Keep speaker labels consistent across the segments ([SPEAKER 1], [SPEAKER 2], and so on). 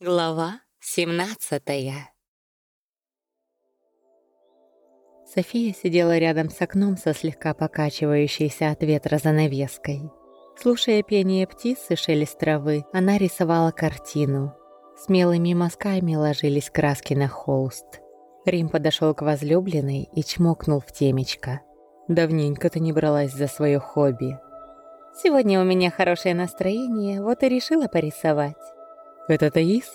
[SPEAKER 1] Глава 17 София сидела рядом с окном со слегка покачивающейся от ветра занавеской. Слушая пение птиц и шелест травы, она рисовала картину. Смелыми мазками ложились краски на холст. Рим подошел к возлюбленной и чмокнул в темечко. «Давненько ты не бралась за свое хобби». «Сегодня у меня хорошее настроение, вот и решила порисовать». «Это Таис?»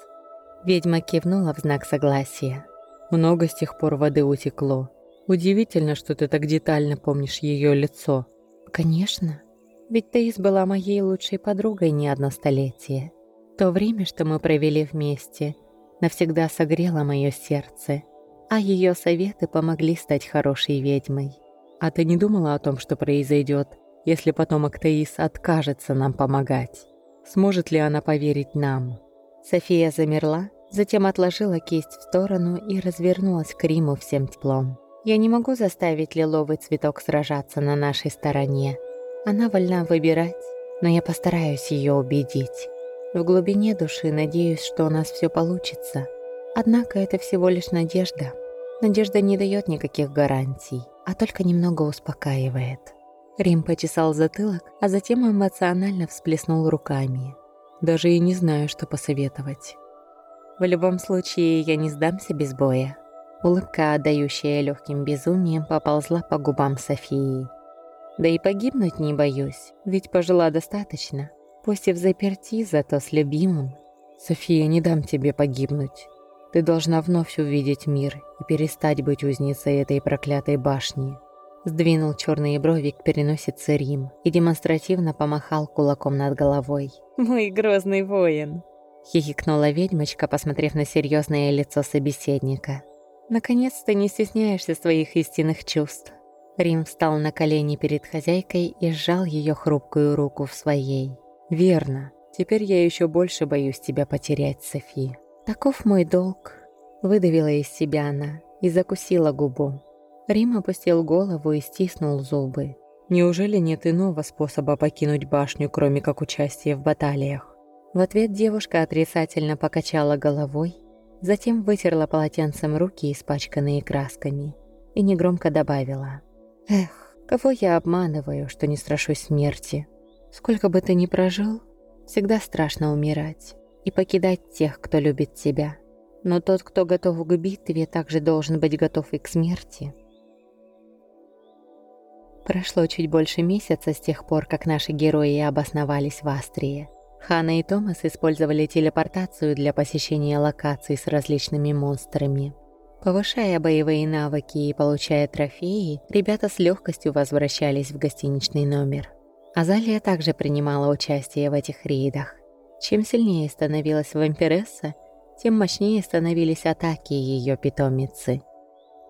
[SPEAKER 1] Ведьма кивнула в знак согласия. «Много с тех пор воды утекло. Удивительно, что ты так детально помнишь ее лицо». «Конечно. Ведь Таис была моей лучшей подругой не одно столетие. То время, что мы провели вместе, навсегда согрело мое сердце, а ее советы помогли стать хорошей ведьмой. А ты не думала о том, что произойдет, если потомок Таис откажется нам помогать? Сможет ли она поверить нам?» София замерла, затем отложила кисть в сторону и развернулась к Риму всем теплом. «Я не могу заставить лиловый цветок сражаться на нашей стороне. Она вольна выбирать, но я постараюсь ее убедить. В глубине души надеюсь, что у нас все получится. Однако это всего лишь надежда. Надежда не дает никаких гарантий, а только немного успокаивает». Рим почесал затылок, а затем эмоционально всплеснул руками. Даже и не знаю, что посоветовать. В любом случае, я не сдамся без боя. Улыбка, отдающая легким безумием, поползла по губам Софии. Да и погибнуть не боюсь, ведь пожила достаточно. Пусть и в заперти, зато с любимым. София, не дам тебе погибнуть. Ты должна вновь увидеть мир и перестать быть узницей этой проклятой башни. Сдвинул черные брови к переносице Рим и демонстративно помахал кулаком над головой. «Мой грозный воин!» Хихикнула ведьмочка, посмотрев на серьезное лицо собеседника. «Наконец-то не стесняешься своих истинных чувств». Рим встал на колени перед хозяйкой и сжал ее хрупкую руку в своей. «Верно. Теперь я еще больше боюсь тебя потерять, Софи. Таков мой долг», — выдавила из себя она и закусила губу. Рим опустил голову и стиснул зубы. Неужели нет иного способа покинуть башню, кроме как участия в баталиях? В ответ девушка отрицательно покачала головой, затем вытерла полотенцем руки, испачканные красками, и негромко добавила. «Эх, кого я обманываю, что не страшусь смерти? Сколько бы ты ни прожил, всегда страшно умирать и покидать тех, кто любит тебя. Но тот, кто готов к битве, также должен быть готов и к смерти». Прошло чуть больше месяца с тех пор, как наши герои обосновались в Астрии. Хана и Томас использовали телепортацию для посещения локаций с различными монстрами. Повышая боевые навыки и получая трофеи, ребята с легкостью возвращались в гостиничный номер. Азалия также принимала участие в этих рейдах. Чем сильнее становилась вампиресса, тем мощнее становились атаки ее питомицы.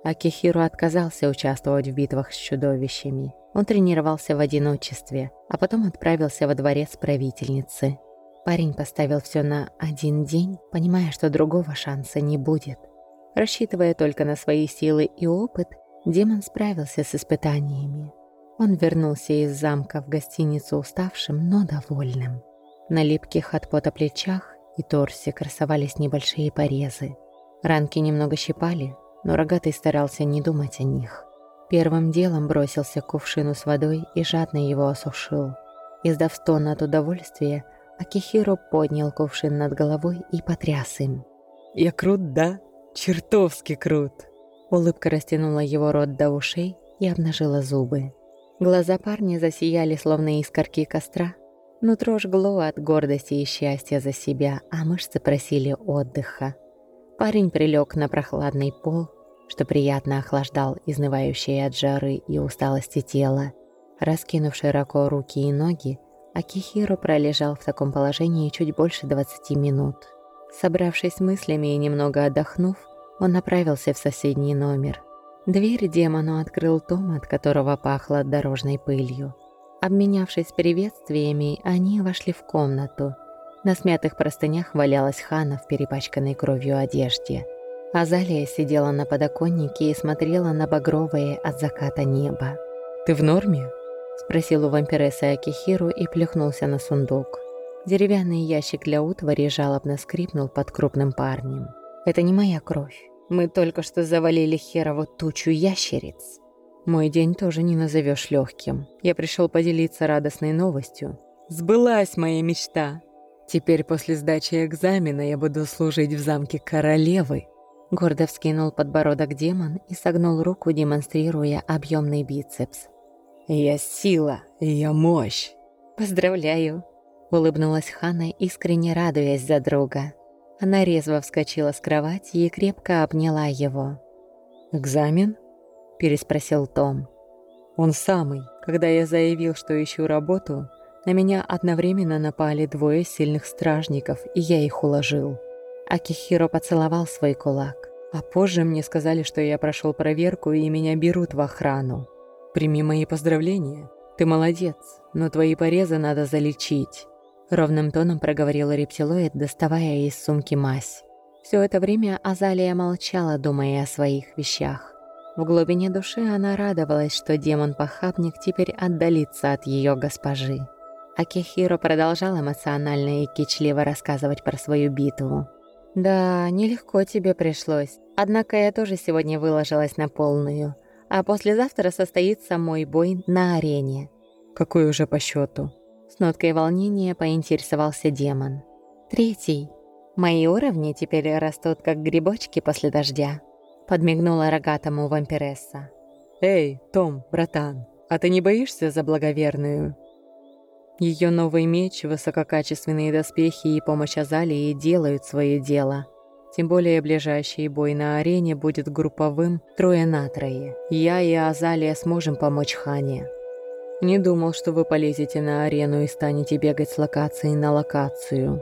[SPEAKER 1] Акихиру отказался участвовать в битвах с чудовищами. Он тренировался в одиночестве, а потом отправился во дворец правительницы. Парень поставил все на один день, понимая, что другого шанса не будет. Рассчитывая только на свои силы и опыт, демон справился с испытаниями. Он вернулся из замка в гостиницу уставшим, но довольным. На липких от пота плечах и торсе красовались небольшие порезы. Ранки немного щипали, но рогатый старался не думать о них. Первым делом бросился к кувшину с водой и жадно его осушил. Издав стон от удовольствия, Акихиро поднял кувшин над головой и потряс им. «Я крут, да? Чертовски крут!» Улыбка растянула его рот до ушей и обнажила зубы. Глаза парня засияли, словно искорки костра. Нутро жгло от гордости и счастья за себя, а мышцы просили отдыха. Парень прилег на прохладный пол, что приятно охлаждал изнывающее от жары и усталости тело. Раскинув широко руки и ноги, Акихиро пролежал в таком положении чуть больше 20 минут. Собравшись мыслями и немного отдохнув, он направился в соседний номер. Дверь демону открыл Том, от которого пахло дорожной пылью. Обменявшись приветствиями, они вошли в комнату – на смятых простынях валялась Хана в перепачканной кровью одежде. Азалия сидела на подоконнике и смотрела на багровое от заката небо. «Ты в норме?» – спросил у вампирессы Акихиру и плюхнулся на сундук. Деревянный ящик для утвари жалобно скрипнул под крупным парнем. «Это не моя кровь. Мы только что завалили херово тучу ящериц. Мой день тоже не назовешь легким. Я пришел поделиться радостной новостью. Сбылась моя мечта. Теперь после сдачи экзамена я буду служить в замке королевы. Гордо вскинул подбородок демон и согнул руку, демонстрируя объемный бицепс. «Я сила, я мощь!» «Поздравляю!» Улыбнулась Хана, искренне радуясь за друга. Она резво вскочила с кровати и крепко обняла его. «Экзамен?» – переспросил Том. «Он самый. Когда я заявил, что ищу работу, на меня одновременно напали двое сильных стражников, и я их уложил». Акихиро поцеловал свой кулак. А позже мне сказали, что я прошел проверку и меня берут в охрану. Прими мои поздравления. Ты молодец, но твои порезы надо залечить. Ровным тоном проговорил рептилоид, доставая из сумки мазь. Все это время Азалия молчала, думая о своих вещах. В глубине души она радовалась, что демон-похабник теперь отдалится от ее госпожи. Акихиро продолжал эмоционально и кичливо рассказывать про свою битву. «Да, нелегко тебе пришлось. Однако я тоже сегодня выложилась на полную. А послезавтра состоится мой бой на арене». «Какой уже по счету? С ноткой волнения поинтересовался демон. «Третий. Мои уровни теперь растут, как грибочки после дождя», подмигнула рогатому вампиресса. «Эй, Том, братан, а ты не боишься за благоверную?» Ее новый меч, высококачественные доспехи и помощь Азалии делают свое дело. Тем более ближайший бой на арене будет групповым трое на трое. Я и Азалия сможем помочь Хане. Не думал, что вы полезете на арену и станете бегать с локации на локацию.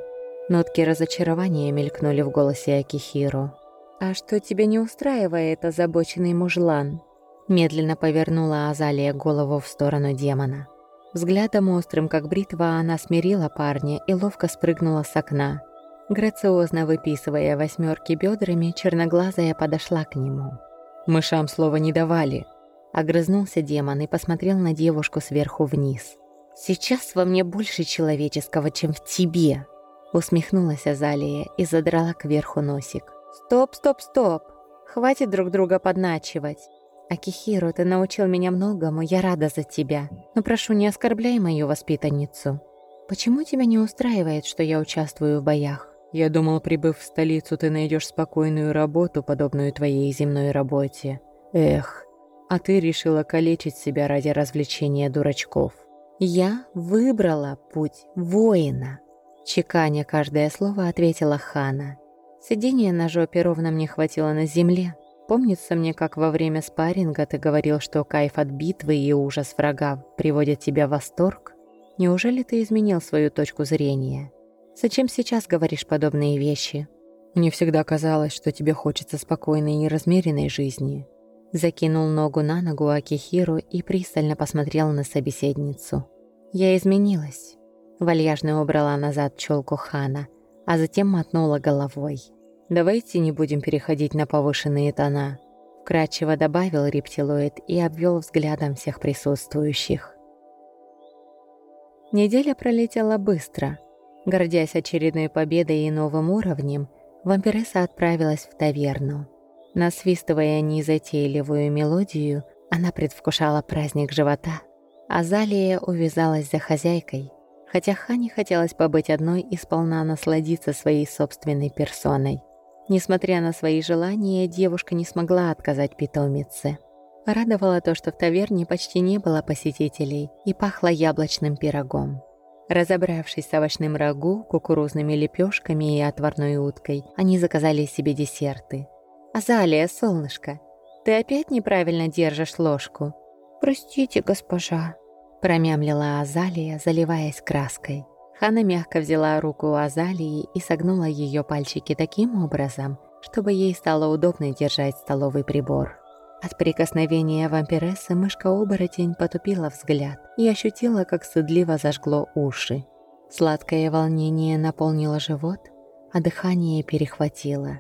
[SPEAKER 1] Нотки разочарования мелькнули в голосе Акихиро. «А что тебя не устраивает, озабоченный мужлан?» Медленно повернула Азалия голову в сторону демона. Взглядом острым, как бритва, она смирила парня и ловко спрыгнула с окна. Грациозно выписывая восьмерки бедрами, черноглазая подошла к нему. «Мышам слова не давали», Огрызнулся демон и посмотрел на девушку сверху вниз. «Сейчас во мне больше человеческого, чем в тебе!» Усмехнулась Азалия и задрала кверху носик. «Стоп, стоп, стоп! Хватит друг друга подначивать! Акихиро, ты научил меня многому, я рада за тебя, но прошу, не оскорбляй мою воспитанницу. Почему тебя не устраивает, что я участвую в боях? Я думал, прибыв в столицу, ты найдешь спокойную работу, подобную твоей земной работе. Эх, а ты решила калечить себя ради развлечения дурачков. Я выбрала путь воина. Чеканя каждое слово ответила Хана. Сидение на жопе ровно мне хватило на земле. Помнится мне, как во время спарринга ты говорил, что кайф от битвы и ужас врага приводят тебя в восторг? Неужели ты изменил свою точку зрения? Зачем сейчас говоришь подобные вещи? Мне всегда казалось, что тебе хочется спокойной и размеренной жизни. Закинул ногу на ногу Акихиру и пристально посмотрел на собеседницу. «Я изменилась». Вальяжно убрала назад челку Хана, а затем мотнула головой. «Давайте не будем переходить на повышенные тона», вкратчиво добавил рептилоид и обвел взглядом всех присутствующих. Неделя пролетела быстро. Гордясь очередной победой и новым уровнем, вампиресса отправилась в таверну. Насвистывая незатейливую мелодию, она предвкушала праздник живота. Азалия увязалась за хозяйкой, хотя Хане хотелось побыть одной и сполна насладиться своей собственной персоной. Несмотря на свои желания, девушка не смогла отказать питомице. Радовало то, что в таверне почти не было посетителей и пахло яблочным пирогом. Разобравшись с овощным рагу, кукурузными лепешками и отварной уткой, они заказали себе десерты – «Азалия, солнышко, ты опять неправильно держишь ложку?» «Простите, госпожа», — промямлила Азалия, заливаясь краской. Хана мягко взяла руку Азалии и согнула ее пальчики таким образом, чтобы ей стало удобно держать столовый прибор. От прикосновения вампирессы мышка-оборотень потупила взгляд и ощутила, как стыдливо зажгло уши. Сладкое волнение наполнило живот, а дыхание перехватило.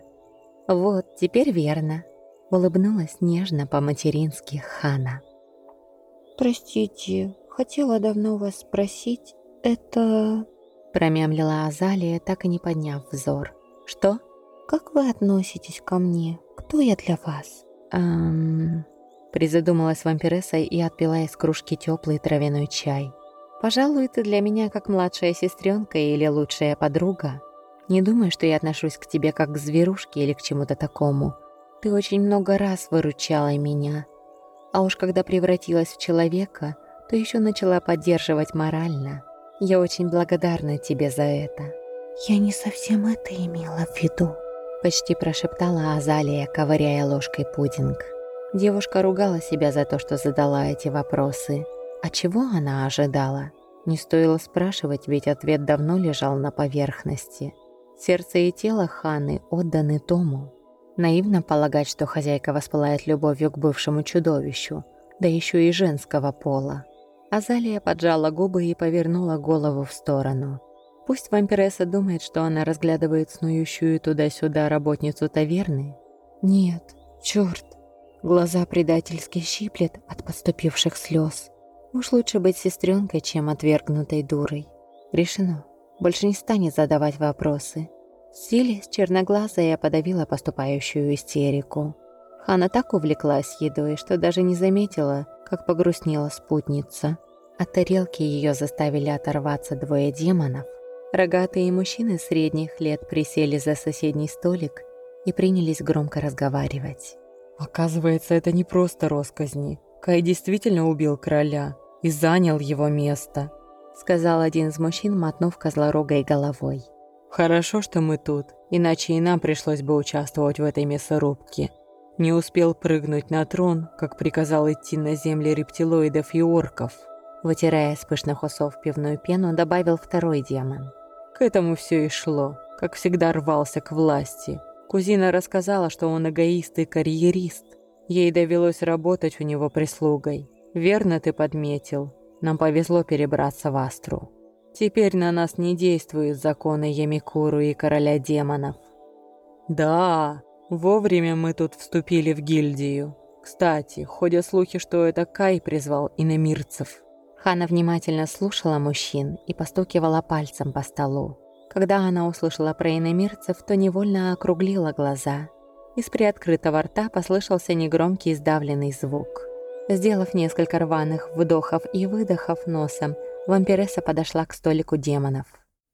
[SPEAKER 1] «Вот, теперь верно», — улыбнулась нежно по-матерински Хана.
[SPEAKER 2] «Простите, хотела давно вас спросить, это...»
[SPEAKER 1] Промямлила Азалия, так и не подняв взор. «Что? Как вы относитесь ко мне? Кто я для вас?» «Эм...» Призадумалась вампиресса и отпила из кружки теплый травяной чай. «Пожалуй, ты для меня как младшая сестренка или лучшая подруга. Не думай, что я отношусь к тебе как к зверушке или к чему-то такому. Ты очень много раз выручала меня. А уж когда превратилась в человека, то еще начала поддерживать морально. Я очень благодарна тебе за это».
[SPEAKER 2] «Я не совсем это имела в виду», —
[SPEAKER 1] почти прошептала Азалия, ковыряя ложкой пудинг. Девушка ругала себя за то, что задала эти вопросы. А чего она ожидала? Не стоило спрашивать, ведь ответ давно лежал на поверхности. Сердце и тело Ханы отданы Тому. Наивно полагать, что хозяйка воспылает любовью к бывшему чудовищу, да еще и женского пола. Азалия поджала губы и повернула голову в сторону. Пусть вампиресса думает, что она разглядывает снующую туда-сюда работницу таверны. Нет, черт, глаза предательски щиплет от подступивших слез. Уж лучше быть сестренкой, чем отвергнутой дурой. Решено, больше не станет задавать вопросы. Силясь, черноглазая подавила поступающую истерику. Хана так увлеклась едой, что даже не заметила, как погрустнела спутница. От тарелки ее заставили оторваться двое демонов. Рогатые мужчины средних лет присели за соседний столик и принялись громко разговаривать.
[SPEAKER 3] «Оказывается, это не просто росказни. Кай действительно убил короля и занял его место»,
[SPEAKER 1] сказал один из мужчин, мотнув козлорогой головой.
[SPEAKER 3] «Хорошо, что мы тут, иначе и нам пришлось бы участвовать в этой мясорубке. Не успел прыгнуть на трон, как приказал идти на земли рептилоидов и орков.
[SPEAKER 1] Вытирая с пышных усов пивную пену, добавил второй демон.
[SPEAKER 3] К этому все и шло. Как всегда рвался к власти. Кузина рассказала, что он эгоист и карьерист. Ей довелось работать у него прислугой. Верно ты подметил. Нам повезло перебраться в Астру. Теперь на нас не действуют законы Ямикуру и короля демонов. Да, Вовремя мы тут вступили в гильдию. Кстати, ходят слухи, что это Кай призвал иномирцев.
[SPEAKER 1] Хана внимательно слушала мужчин и постукивала пальцем по столу. Когда она услышала про иномирцев, то невольно округлила глаза. Из приоткрытого рта послышался негромкий сдавленный звук. Сделав несколько рваных вдохов и выдохов носом, вампиресса подошла к столику демонов.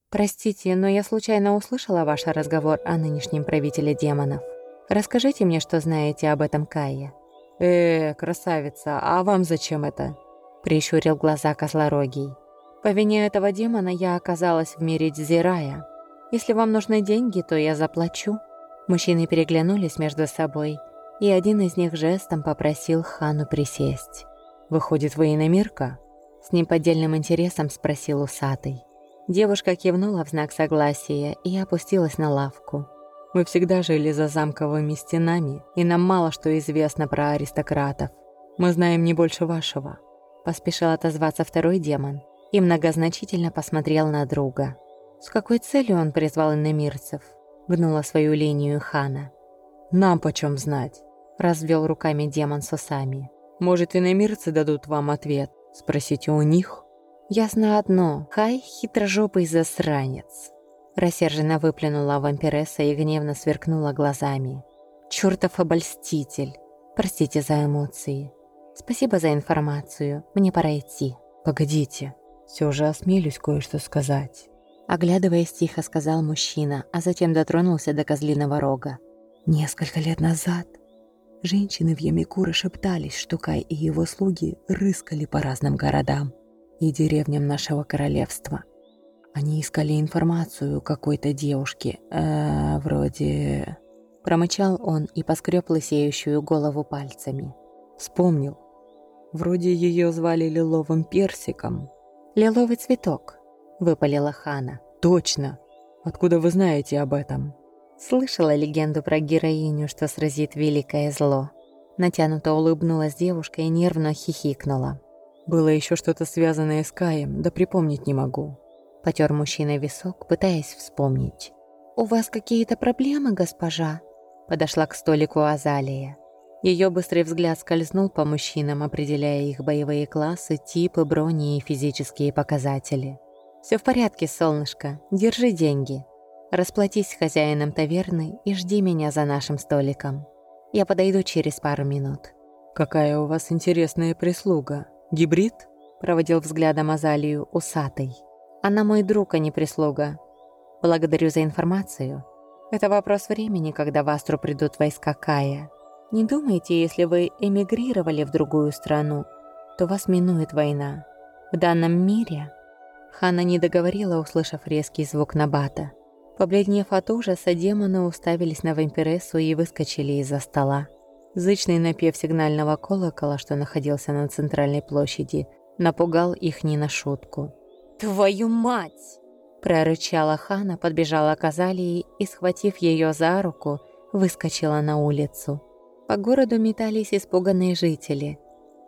[SPEAKER 1] «Простите, но я случайно услышала ваш разговор о нынешнем правителе демонов. Расскажите мне, что знаете об этом Кае».
[SPEAKER 3] «Э, красавица, а вам зачем это?»
[SPEAKER 1] Прищурил глаза козлорогий. «По вине этого демона я оказалась в мире Дзирая. Если вам нужны деньги, то я заплачу». Мужчины переглянулись между собой, и один из них жестом попросил Хану присесть.
[SPEAKER 3] «Выходит, вы иномирка?»
[SPEAKER 1] С неподдельным интересом спросил усатый. Девушка кивнула в знак согласия и опустилась на лавку.
[SPEAKER 3] Мы всегда жили за замковыми стенами, и нам мало что известно про аристократов. Мы знаем не больше вашего».
[SPEAKER 1] Поспешил отозваться второй демон и многозначительно посмотрел на друга. С какой целью он призвал иномирцев? Гнула свою линию Хана.
[SPEAKER 3] «Нам почем знать?»
[SPEAKER 1] Развел руками демон с усами.
[SPEAKER 3] «Может, иномирцы дадут вам ответ? Спросите у них?»
[SPEAKER 1] «Ясно одно. Хай — хитрожопый засранец. Рассерженно выплюнула вампиресса и гневно сверкнула глазами. «Чёртов обольститель! Простите за эмоции. Спасибо за информацию. Мне пора идти».
[SPEAKER 3] «Погодите, все же осмелюсь кое-что сказать».
[SPEAKER 1] Оглядываясь тихо, сказал мужчина, а затем дотронулся до козлиного рога.
[SPEAKER 2] Несколько лет назад женщины в Ямикуре шептались, что Кай и его слуги рыскали по разным городам и деревням нашего королевства – они искали информацию какой-то девушки, э, вроде...
[SPEAKER 1] Промычал он и поскреб лысеющую голову пальцами.
[SPEAKER 3] Вспомнил. Вроде ее звали Лиловым Персиком.
[SPEAKER 1] «Лиловый цветок», — выпалила Хана.
[SPEAKER 3] «Точно! Откуда вы знаете об этом?»
[SPEAKER 1] Слышала легенду про героиню, что сразит великое зло. Натянуто улыбнулась девушка и нервно хихикнула.
[SPEAKER 3] «Было еще что-то связанное с Каем, да припомнить не могу.
[SPEAKER 1] Потер мужчина висок, пытаясь вспомнить. «У вас какие-то проблемы, госпожа?» Подошла к столику Азалия. Ее быстрый взгляд скользнул по мужчинам, определяя их боевые классы, типы, брони и физические показатели. Все в порядке, солнышко. Держи деньги. Расплатись с хозяином таверны и жди меня за нашим столиком. Я подойду через пару минут».
[SPEAKER 3] «Какая у вас интересная прислуга. Гибрид?»
[SPEAKER 1] Проводил взглядом Азалию усатый. «Она мой друг, а не прислуга. Благодарю за информацию. Это вопрос времени, когда в Астру придут войска Кая. Не думайте, если вы эмигрировали в другую страну, то вас минует война. В данном мире...» Хана не договорила, услышав резкий звук Набата. Побледнев от ужаса, демоны уставились на вампирессу и выскочили из-за стола. Зычный напев сигнального колокола, что находился на центральной площади, напугал их не на шутку.
[SPEAKER 4] «Твою мать!»
[SPEAKER 1] Прорычала Хана, подбежала к Азалии и, схватив ее за руку, выскочила на улицу. По городу метались испуганные жители.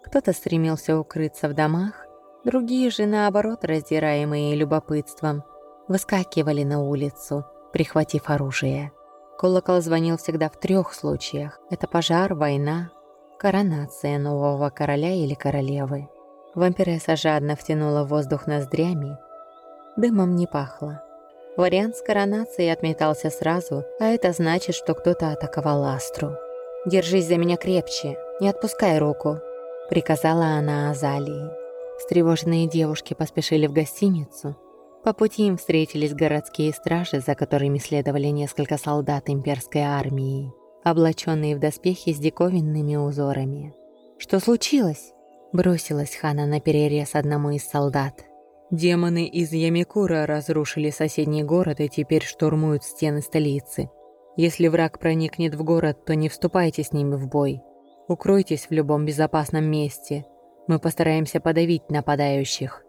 [SPEAKER 1] Кто-то стремился укрыться в домах, другие же, наоборот, раздираемые любопытством, выскакивали на улицу, прихватив оружие. Колокол звонил всегда в трех случаях. Это пожар, война, коронация нового короля или королевы. Вампиресса жадно втянула воздух ноздрями, Дымом не пахло. Вариант с коронацией отметался сразу, а это значит, что кто-то атаковал Астру. «Держись за меня крепче, не отпускай руку», — приказала она Азалии. Встревоженные девушки поспешили в гостиницу. По пути им встретились городские стражи, за которыми следовали несколько солдат имперской армии, облаченные в доспехи с диковинными узорами. «Что случилось?» — бросилась Хана на перерез одному из солдат.
[SPEAKER 3] Демоны из Ямикура разрушили соседний город и теперь штурмуют стены столицы. Если враг проникнет в город, то не вступайте с ними в бой. Укройтесь в любом безопасном месте. Мы постараемся подавить нападающих.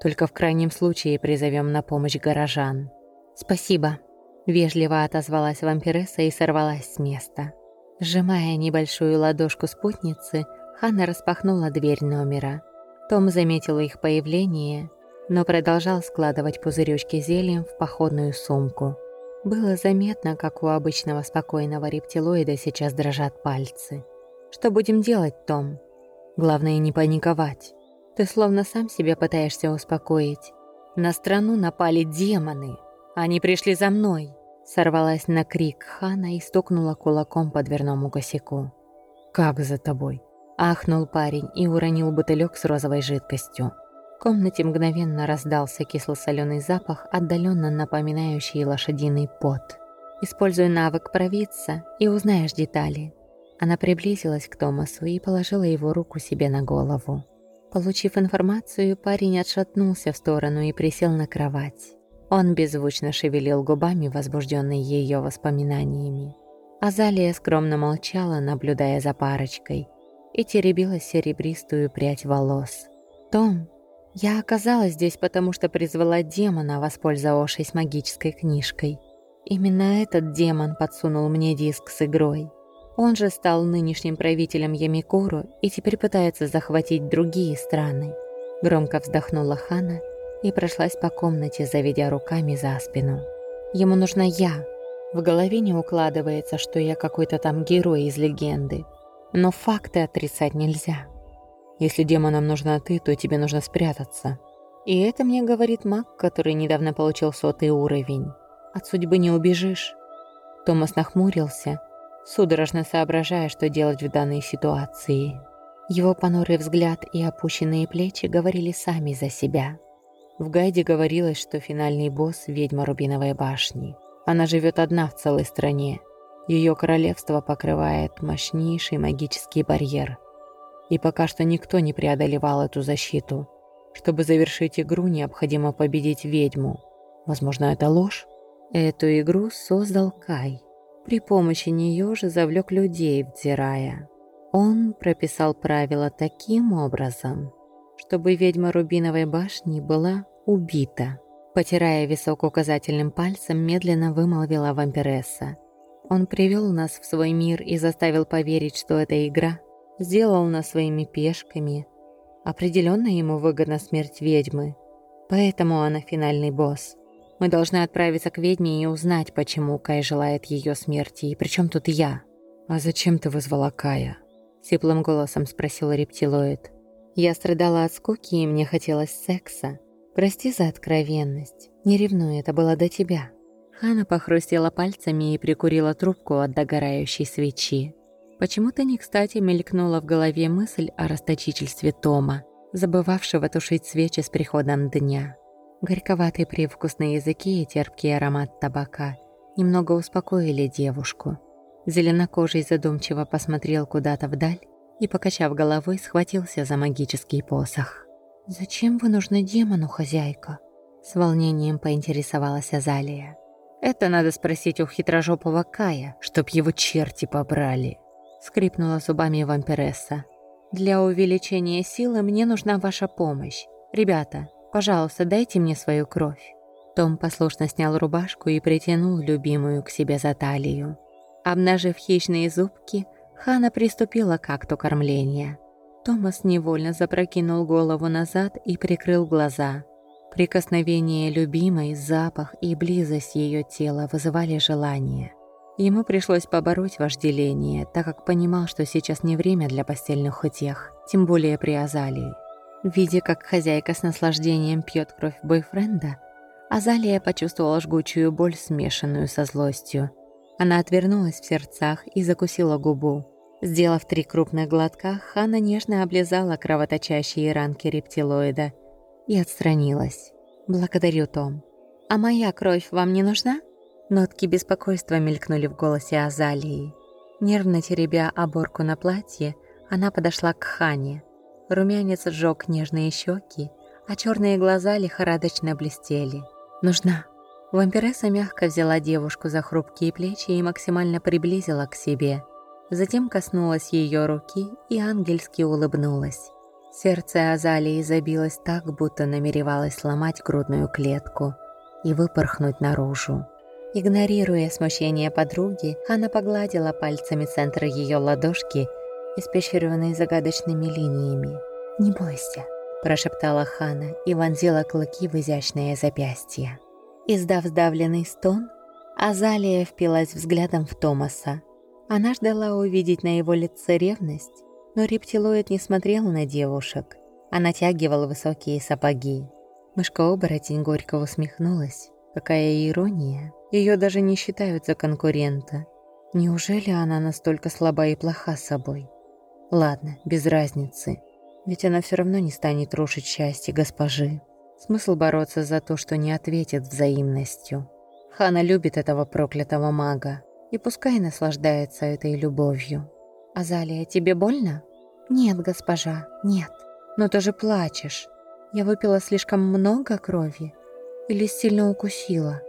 [SPEAKER 3] Только в крайнем случае призовем на помощь горожан.
[SPEAKER 1] «Спасибо», — вежливо отозвалась вампиресса и сорвалась с места. Сжимая небольшую ладошку спутницы, Ханна распахнула дверь номера. Том заметил их появление но продолжал складывать пузырючки зельем в походную сумку. Было заметно, как у обычного спокойного рептилоида сейчас дрожат пальцы. «Что будем делать, Том? Главное не паниковать. Ты словно сам себя пытаешься успокоить. На страну напали демоны. Они пришли за мной!» Сорвалась на крик Хана и стукнула кулаком по дверному косяку.
[SPEAKER 3] «Как за тобой?»
[SPEAKER 1] Ахнул парень и уронил бутылек с розовой жидкостью. В комнате мгновенно раздался кисло-соленый запах, отдаленно напоминающий лошадиный пот. Используй навык провидца и узнаешь детали. Она приблизилась к Томасу и положила его руку себе на голову. Получив информацию, парень отшатнулся в сторону и присел на кровать. Он беззвучно шевелил губами, возбужденный ее воспоминаниями. Азалия скромно молчала, наблюдая за парочкой, и теребила серебристую прядь волос. «Том, я оказалась здесь, потому что призвала демона, воспользовавшись магической книжкой. Именно этот демон подсунул мне диск с игрой. Он же стал нынешним правителем Ямикуру и теперь пытается захватить другие страны. Громко вздохнула Хана и прошлась по комнате, заведя руками за спину. Ему нужна я. В голове не укладывается, что я какой-то там герой из легенды. Но факты отрицать нельзя.
[SPEAKER 3] Если демонам нужна ты, то тебе нужно спрятаться.
[SPEAKER 1] И это мне говорит маг, который недавно получил сотый уровень. От судьбы не убежишь. Томас нахмурился, судорожно соображая, что делать в данной ситуации. Его понурый взгляд и опущенные плечи говорили сами за себя. В гайде говорилось, что финальный босс – ведьма Рубиновой башни. Она живет одна в целой стране. Ее королевство покрывает мощнейший магический барьер – и пока что никто не преодолевал эту защиту. Чтобы завершить игру, необходимо победить ведьму. Возможно, это ложь? Эту игру создал Кай. При помощи нее же завлек людей, втирая. Он прописал правила таким образом, чтобы ведьма Рубиновой башни была убита. Потирая висок указательным пальцем, медленно вымолвила вампиресса. Он привел нас в свой мир и заставил поверить, что эта игра сделал нас своими пешками. Определенно ему выгодна смерть ведьмы, поэтому она финальный босс. Мы должны отправиться к ведьме и узнать, почему Кай желает ее смерти, и при тут я.
[SPEAKER 3] «А зачем ты вызвала Кая?»
[SPEAKER 1] Сиплым голосом спросил рептилоид. Я страдала от скуки, и мне хотелось секса. Прости за откровенность. Не ревную, это было до тебя». Хана похрустела пальцами и прикурила трубку от догорающей свечи. Почему-то не кстати мелькнула в голове мысль о расточительстве Тома, забывавшего тушить свечи с приходом дня. Горьковатый привкус на языке и терпкий аромат табака немного успокоили девушку. Зеленокожий задумчиво посмотрел куда-то вдаль и, покачав головой, схватился за магический посох. «Зачем вы нужны демону, хозяйка?» С волнением поинтересовалась Азалия. «Это надо спросить у хитрожопого Кая, чтоб его черти побрали», скрипнула зубами вампиресса. «Для увеличения силы мне нужна ваша помощь. Ребята, пожалуйста, дайте мне свою кровь». Том послушно снял рубашку и притянул любимую к себе за талию. Обнажив хищные зубки, Хана приступила к акту кормления. Томас невольно запрокинул голову назад и прикрыл глаза. Прикосновение любимой, запах и близость ее тела вызывали желание. Ему пришлось побороть вожделение, так как понимал, что сейчас не время для постельных утех, тем более при Азалии. Видя, как хозяйка с наслаждением пьет кровь бойфренда, Азалия почувствовала жгучую боль, смешанную со злостью. Она отвернулась в сердцах и закусила губу. Сделав три крупных глотка, Хана нежно облизала кровоточащие ранки рептилоида и отстранилась. «Благодарю, Том. А моя кровь вам не нужна?» Нотки беспокойства мелькнули в голосе Азалии. Нервно теребя оборку на платье, она подошла к Хане. Румянец сжег нежные щеки, а черные глаза лихорадочно блестели. «Нужна». Вампиресса мягко взяла девушку за хрупкие плечи и максимально приблизила к себе. Затем коснулась ее руки и ангельски улыбнулась. Сердце Азалии забилось так, будто намеревалось сломать грудную клетку и выпорхнуть наружу. Игнорируя смущение подруги, Хана погладила пальцами центр ее ладошки, испещренной загадочными линиями. «Не бойся», – прошептала Хана и вонзила клыки в изящное запястье. Издав сдавленный стон, Азалия впилась взглядом в Томаса. Она ждала увидеть на его лице ревность, но рептилоид не смотрел на девушек, а натягивал высокие сапоги. Мышка-оборотень горько усмехнулась. Какая ирония. Ее даже не считают за конкурента. Неужели она настолько слаба и плоха собой? Ладно, без разницы. Ведь она все равно не станет рушить счастье госпожи. Смысл бороться за то, что не ответит взаимностью. Хана любит этого проклятого мага. И пускай наслаждается этой любовью. «Азалия, тебе больно?» «Нет, госпожа, нет. Но ты же плачешь. Я выпила слишком много крови? Или сильно укусила?»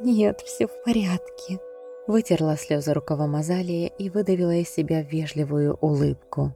[SPEAKER 1] «Нет, все в порядке». Вытерла слезы рукавом Азалия и выдавила из себя вежливую улыбку.